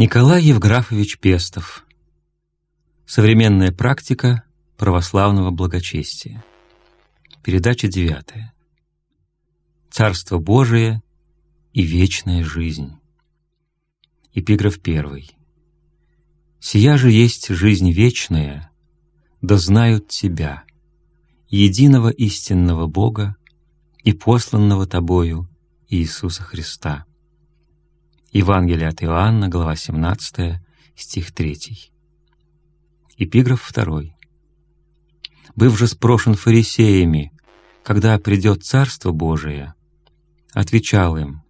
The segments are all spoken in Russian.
Николай Евграфович Пестов. Современная практика православного благочестия. Передача девятая. Царство Божие и вечная жизнь. Эпиграф первый. «Сия же есть жизнь вечная, да знают Тебя, единого истинного Бога и посланного Тобою Иисуса Христа». Евангелие от Иоанна, глава 17, стих 3. Эпиграф 2. «Быв же спрошен фарисеями, когда придет Царство Божие, отвечал им,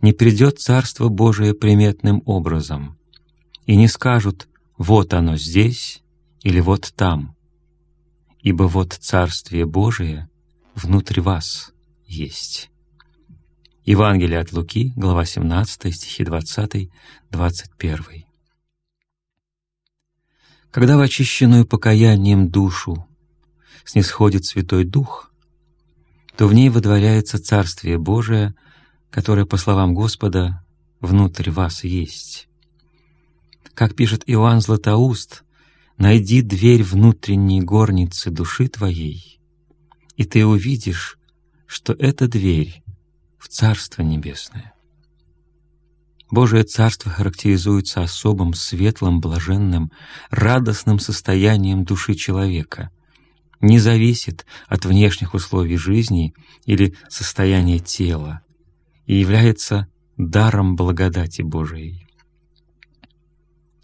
не придет Царство Божие приметным образом, и не скажут «вот оно здесь» или «вот там», ибо вот Царствие Божие внутри вас есть». Евангелие от Луки, глава 17, стихи 20, 21. Когда в очищенную покаянием душу снисходит Святой Дух, то в ней водворяется Царствие Божие, которое, по словам Господа, внутрь вас есть. Как пишет Иоанн Златоуст, «Найди дверь внутренней горницы души твоей, и ты увидишь, что эта дверь в Царство Небесное. Божие Царство характеризуется особым, светлым, блаженным, радостным состоянием души человека, не зависит от внешних условий жизни или состояния тела и является даром благодати Божией.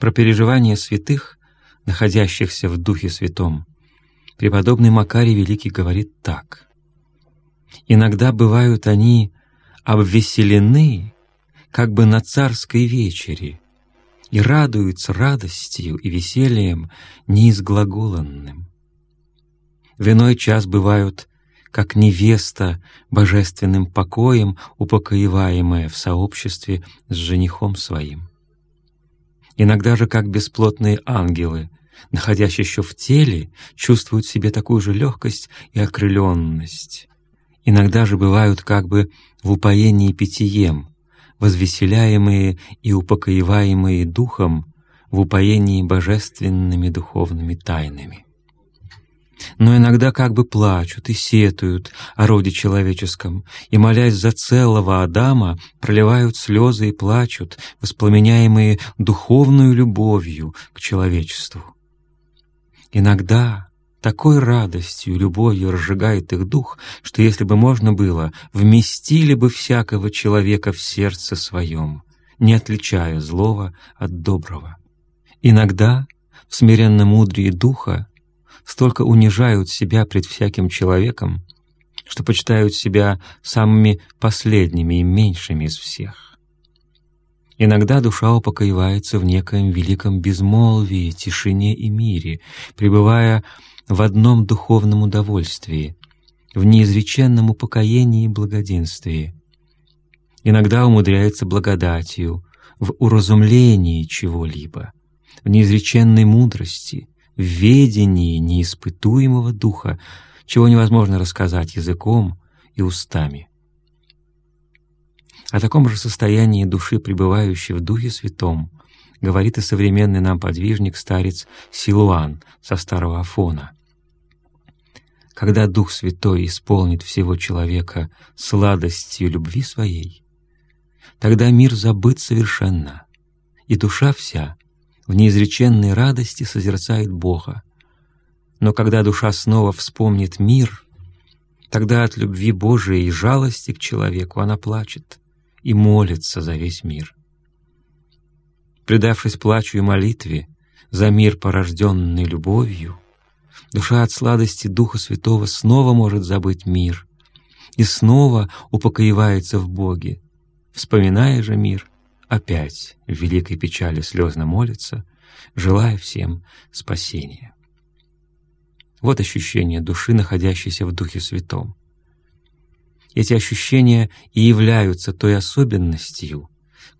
Про переживания святых, находящихся в Духе Святом, преподобный Макарий Великий говорит так. «Иногда бывают они обвеселены, как бы на царской вечере, и радуются радостью и весельем неизглаголанным. В иной час бывают, как невеста божественным покоем, упокоеваемая в сообществе с женихом своим. Иногда же, как бесплотные ангелы, находясь еще в теле, чувствуют себе такую же легкость и окрыленность, иногда же бывают как бы в упоении питьем, возвеселяемые и упокоеваемые Духом в упоении божественными духовными тайнами. Но иногда как бы плачут и сетуют о роде человеческом, и, молясь за целого Адама, проливают слезы и плачут, воспламеняемые духовную любовью к человечеству. Иногда такой радостью, любовью разжигает их дух, что если бы можно было, вместили бы всякого человека в сердце своем, не отличая злого от доброго. Иногда в смиренном мудрии духа столько унижают себя пред всяким человеком, что почитают себя самыми последними и меньшими из всех. Иногда душа упокоивается в некоем великом безмолвии, тишине и мире, пребывая в одном духовном удовольствии, в неизреченном упокоении и благоденствии. Иногда умудряется благодатью, в уразумлении чего-либо, в неизреченной мудрости, в ведении неиспытуемого духа, чего невозможно рассказать языком и устами. О таком же состоянии души, пребывающей в Духе Святом, говорит и современный нам подвижник, старец Силуан со Старого Афона. Когда Дух Святой исполнит всего человека сладостью любви своей, тогда мир забыт совершенно, и душа вся в неизреченной радости созерцает Бога. Но когда душа снова вспомнит мир, тогда от любви Божией и жалости к человеку она плачет и молится за весь мир. Предавшись плачу и молитве за мир, порожденный любовью, душа от сладости Духа Святого снова может забыть мир и снова упокоивается в Боге. Вспоминая же мир, опять в великой печали слезно молится, желая всем спасения. Вот ощущение души, находящейся в Духе Святом. Эти ощущения и являются той особенностью,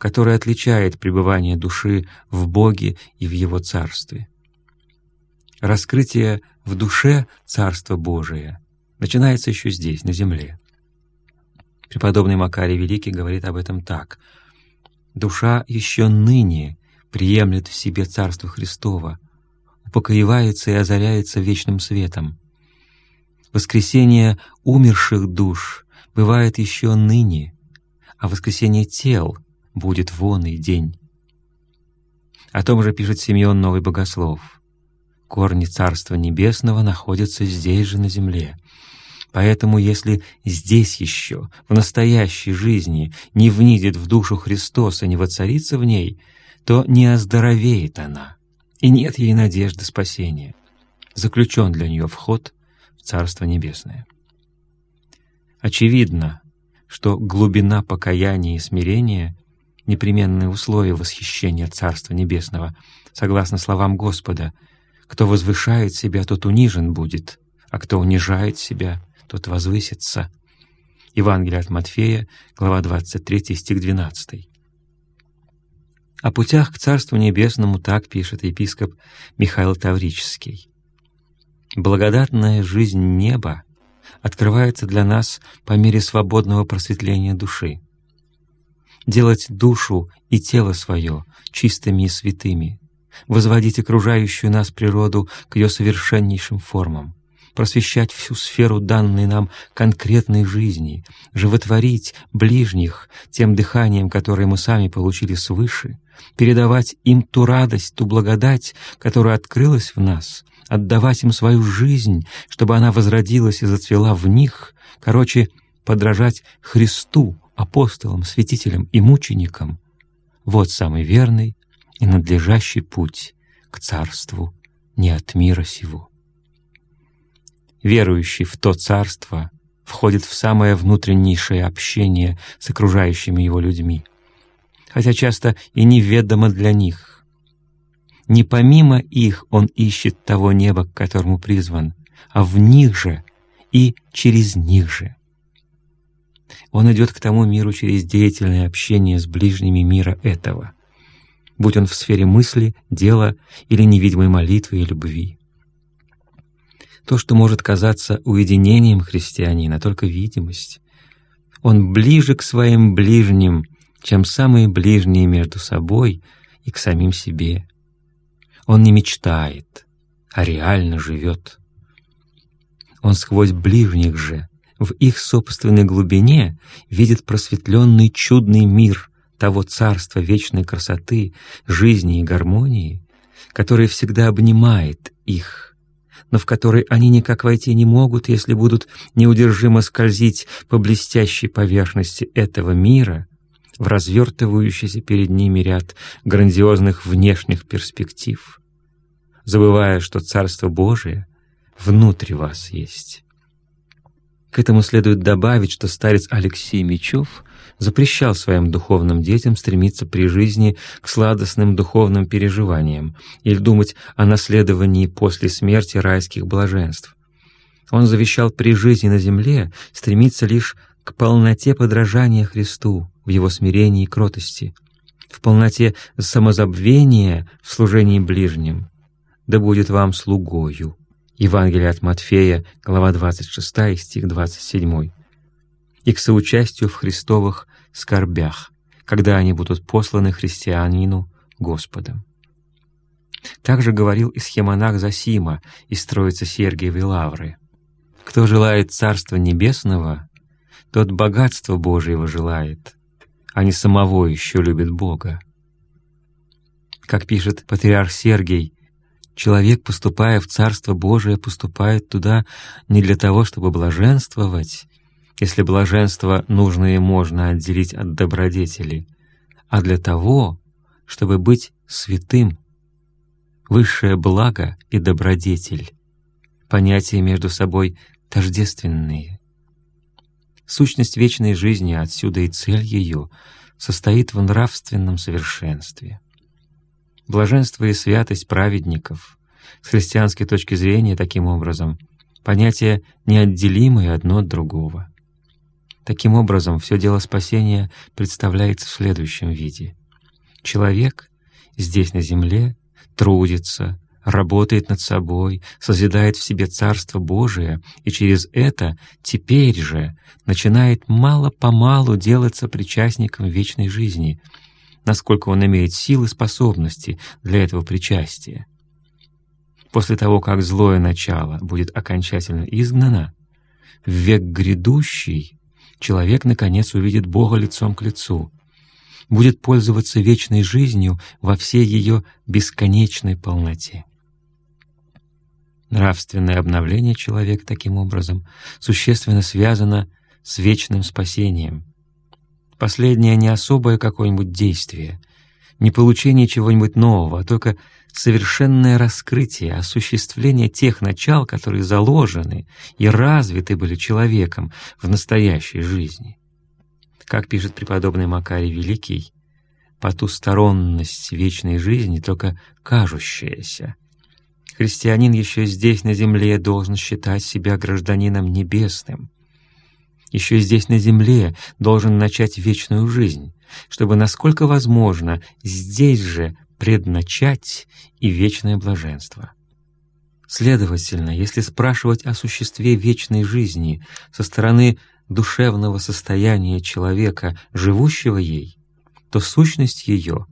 которое отличает пребывание души в Боге и в Его Царстве. Раскрытие в душе Царства Божия начинается еще здесь, на земле. Преподобный Макарий Великий говорит об этом так. Душа еще ныне приемлет в себе Царство Христово, упокоивается и озаряется вечным светом. Воскресение умерших душ бывает еще ныне, а воскресение тел будет вон и день. О том же пишет Симеон Новый Богослов. Корни Царства Небесного находятся здесь же на земле. Поэтому если здесь еще, в настоящей жизни, не внидит в душу Христос и не воцарится в ней, то не оздоровеет она, и нет ей надежды спасения. Заключен для нее вход в Царство Небесное. Очевидно, что глубина покаяния и смирения — непременные условия восхищения Царства Небесного, согласно словам Господа — кто возвышает себя, тот унижен будет, а кто унижает себя, тот возвысится. Евангелие от Матфея, глава 23, стих 12. О путях к Царству Небесному так пишет епископ Михаил Таврический. «Благодатная жизнь неба открывается для нас по мере свободного просветления души. Делать душу и тело свое чистыми и святыми, возводить окружающую нас природу к ее совершеннейшим формам, просвещать всю сферу данной нам конкретной жизни, животворить ближних тем дыханием, которое мы сами получили свыше, передавать им ту радость, ту благодать, которая открылась в нас, отдавать им свою жизнь, чтобы она возродилась и зацвела в них, короче, подражать Христу, апостолам, святителям и мученикам — вот самый верный, и надлежащий путь к царству не от мира сего. Верующий в то царство входит в самое внутреннейшее общение с окружающими его людьми, хотя часто и неведомо для них. Не помимо их он ищет того неба, к которому призван, а в них же и через них же. Он идет к тому миру через деятельное общение с ближними мира этого — будь он в сфере мысли, дела или невидимой молитвы и любви. То, что может казаться уединением христианина, только видимость. Он ближе к своим ближним, чем самые ближние между собой и к самим себе. Он не мечтает, а реально живет. Он сквозь ближних же, в их собственной глубине, видит просветленный чудный мир, того царства вечной красоты, жизни и гармонии, которое всегда обнимает их, но в который они никак войти не могут, если будут неудержимо скользить по блестящей поверхности этого мира в развертывающийся перед ними ряд грандиозных внешних перспектив, забывая, что Царство Божие внутри вас есть. К этому следует добавить, что старец Алексей Мечев запрещал своим духовным детям стремиться при жизни к сладостным духовным переживаниям или думать о наследовании после смерти райских блаженств. Он завещал при жизни на земле стремиться лишь к полноте подражания Христу в Его смирении и кротости, в полноте самозабвения в служении ближним. «Да будет вам слугою» Евангелие от Матфея, глава 26, стих 27, и к соучастию в Христовых скорбях, когда они будут посланы христианину Господом. Также говорил и схемонах Засима из Троицы Сергиевой Лавры. «Кто желает Царства Небесного, тот богатство Божьего желает, а не самого еще любит Бога». Как пишет патриарх Сергий, Человек, поступая в Царство Божие, поступает туда не для того, чтобы блаженствовать, если блаженство нужно и можно отделить от добродетели, а для того, чтобы быть святым. Высшее благо и добродетель — понятия между собой тождественные. Сущность вечной жизни, отсюда и цель ее, состоит в нравственном совершенстве. Блаженство и святость праведников с христианской точки зрения таким образом понятия неотделимые одно от другого. Таким образом, все дело спасения представляется в следующем виде. Человек здесь на земле трудится, работает над собой, созидает в себе Царство Божие, и через это теперь же начинает мало-помалу делаться причастником вечной жизни — насколько он имеет силы и способности для этого причастия. После того, как злое начало будет окончательно изгнано, в век грядущий человек, наконец, увидит Бога лицом к лицу, будет пользоваться вечной жизнью во всей ее бесконечной полноте. Нравственное обновление человека таким образом существенно связано с вечным спасением. Последнее не особое какое-нибудь действие, не получение чего-нибудь нового, а только совершенное раскрытие, осуществление тех начал, которые заложены и развиты были человеком в настоящей жизни. Как пишет преподобный Макарий Великий, потусторонность вечной жизни только кажущаяся. Христианин еще здесь, на земле, должен считать себя гражданином небесным. Еще здесь, на земле, должен начать вечную жизнь, чтобы, насколько возможно, здесь же предначать и вечное блаженство. Следовательно, если спрашивать о существе вечной жизни со стороны душевного состояния человека, живущего ей, то сущность ее,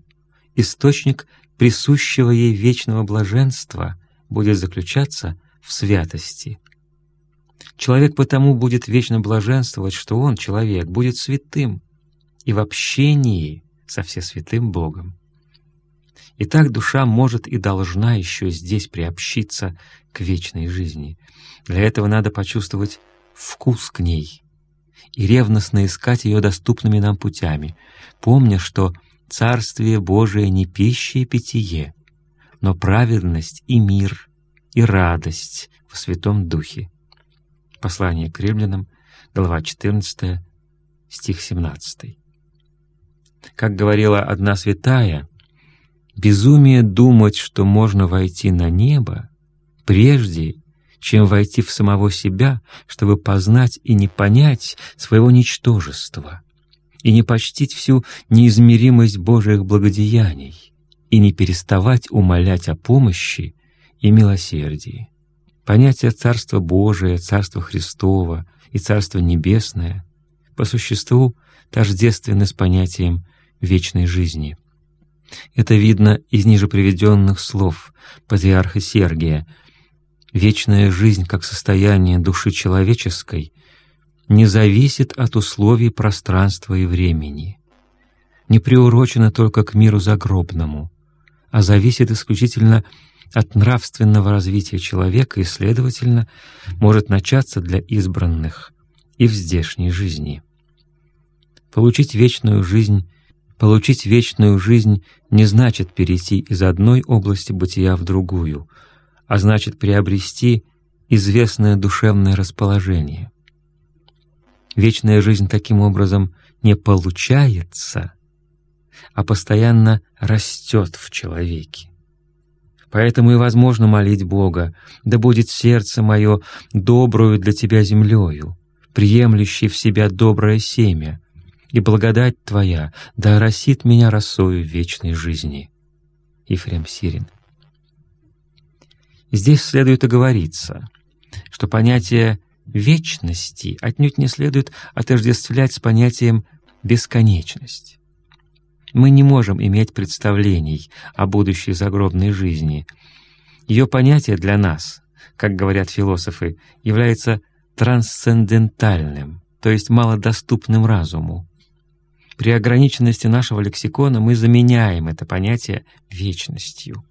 источник присущего ей вечного блаженства, будет заключаться в святости. Человек потому будет вечно блаженствовать, что он, человек, будет святым и в общении со Всесвятым Богом. И так душа может и должна еще здесь приобщиться к вечной жизни. Для этого надо почувствовать вкус к ней и ревностно искать ее доступными нам путями, помня, что Царствие Божие не пища и питье, но праведность и мир, и радость в Святом Духе. Послание к римлянам, глава 14, стих 17. Как говорила одна святая, Безумие думать, что можно войти на небо, прежде чем войти в самого себя, чтобы познать и не понять своего ничтожества, и не почтить всю неизмеримость Божьих благодеяний, и не переставать умолять о помощи и милосердии. Понятие Царства Божия, Царства Христова и Царства Небесное по существу тождественны с понятием вечной жизни — это видно из ниже приведенных слов патриарха Сергия. Вечная жизнь как состояние души человеческой не зависит от условий пространства и времени, не приурочена только к миру загробному, а зависит исключительно от нравственного развития человека и, следовательно, может начаться для избранных и в здешней жизни. Получить вечную жизнь Получить вечную жизнь не значит перейти из одной области бытия в другую, а значит приобрести известное душевное расположение. Вечная жизнь таким образом не получается, а постоянно растет в человеке. Поэтому и возможно молить Бога, да будет сердце мое добрую для Тебя землею, приемлющей в себя доброе семя, и благодать Твоя да оросит меня росою вечной жизни». Ефрем Сирин. Здесь следует оговориться, что понятие вечности отнюдь не следует отождествлять с понятием бесконечность. Мы не можем иметь представлений о будущей загробной жизни. Ее понятие для нас, как говорят философы, является трансцендентальным, то есть малодоступным разуму. При ограниченности нашего лексикона мы заменяем это понятие вечностью.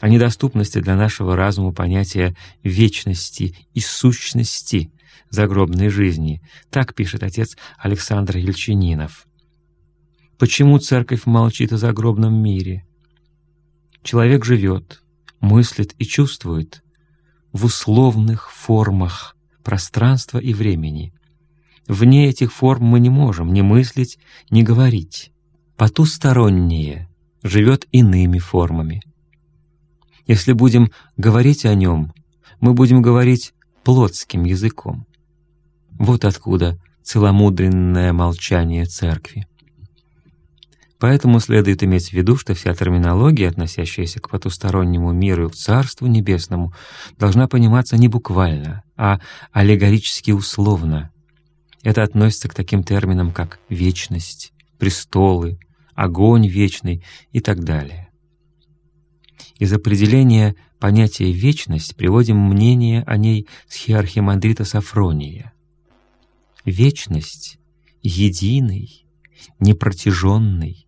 О недоступности для нашего разума понятия вечности и сущности загробной жизни. Так пишет отец Александр Ельчининов. Почему церковь молчит о загробном мире? Человек живет, мыслит и чувствует в условных формах пространства и времени, Вне этих форм мы не можем ни мыслить, ни говорить. Потустороннее живет иными формами. Если будем говорить о нем, мы будем говорить плотским языком. Вот откуда целомудренное молчание Церкви. Поэтому следует иметь в виду, что вся терминология, относящаяся к потустороннему миру и к Царству Небесному, должна пониматься не буквально, а аллегорически условно, это относится к таким терминам, как вечность, престолы, огонь вечный и так далее. Из определения понятия «вечность» приводим мнение о ней схиархимандрита Сафрония. Вечность — единый, непротяженный,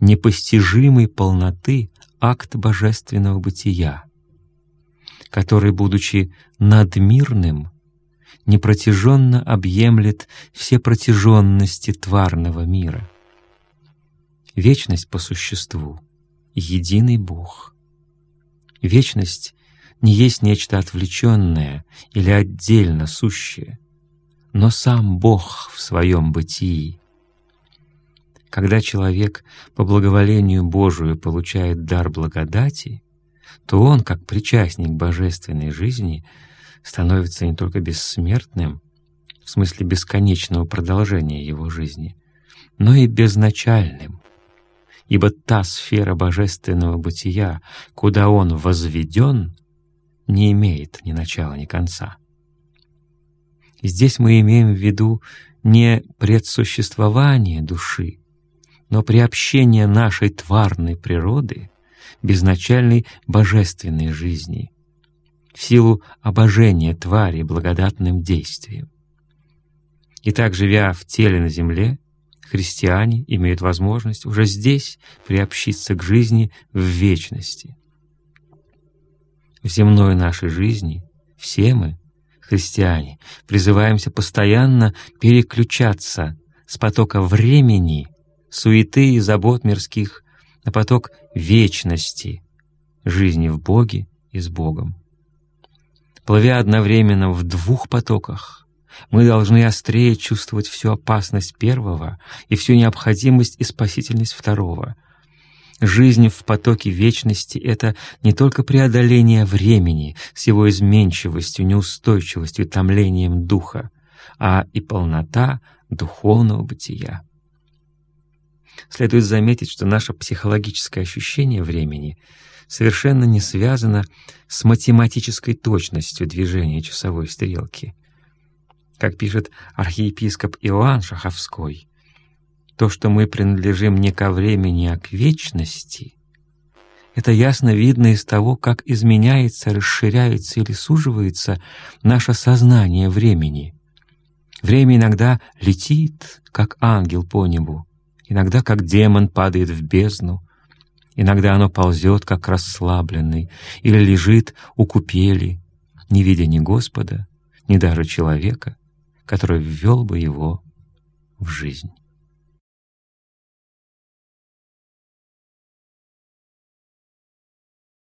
непостижимой полноты акт божественного бытия, который, будучи надмирным, непротяженно объемлет все протяженности тварного мира. Вечность по существу — единый Бог. Вечность не есть нечто отвлеченное или отдельно сущее, но сам Бог в своем бытии. Когда человек по благоволению Божию получает дар благодати, то он, как причастник божественной жизни, становится не только бессмертным, в смысле бесконечного продолжения его жизни, но и безначальным, ибо та сфера божественного бытия, куда он возведен, не имеет ни начала, ни конца. Здесь мы имеем в виду не предсуществование души, но приобщение нашей тварной природы безначальной божественной жизни в силу обожения твари благодатным действием. Итак, живя в теле на земле, христиане имеют возможность уже здесь приобщиться к жизни в вечности. В земной нашей жизни все мы, христиане, призываемся постоянно переключаться с потока времени, суеты и забот мирских на поток вечности, жизни в Боге и с Богом. Плывя одновременно в двух потоках, мы должны острее чувствовать всю опасность первого и всю необходимость и спасительность второго. Жизнь в потоке вечности — это не только преодоление времени с его изменчивостью, неустойчивостью и томлением духа, а и полнота духовного бытия. Следует заметить, что наше психологическое ощущение времени совершенно не связано с математической точностью движения часовой стрелки. Как пишет архиепископ Иоанн Шаховской, то, что мы принадлежим не ко времени, а к вечности, это ясно видно из того, как изменяется, расширяется или суживается наше сознание времени. Время иногда летит, как ангел по небу, иногда как демон падает в бездну, иногда оно ползет, как расслабленный, или лежит у купели, не видя ни Господа, ни даже человека, который ввел бы его в жизнь.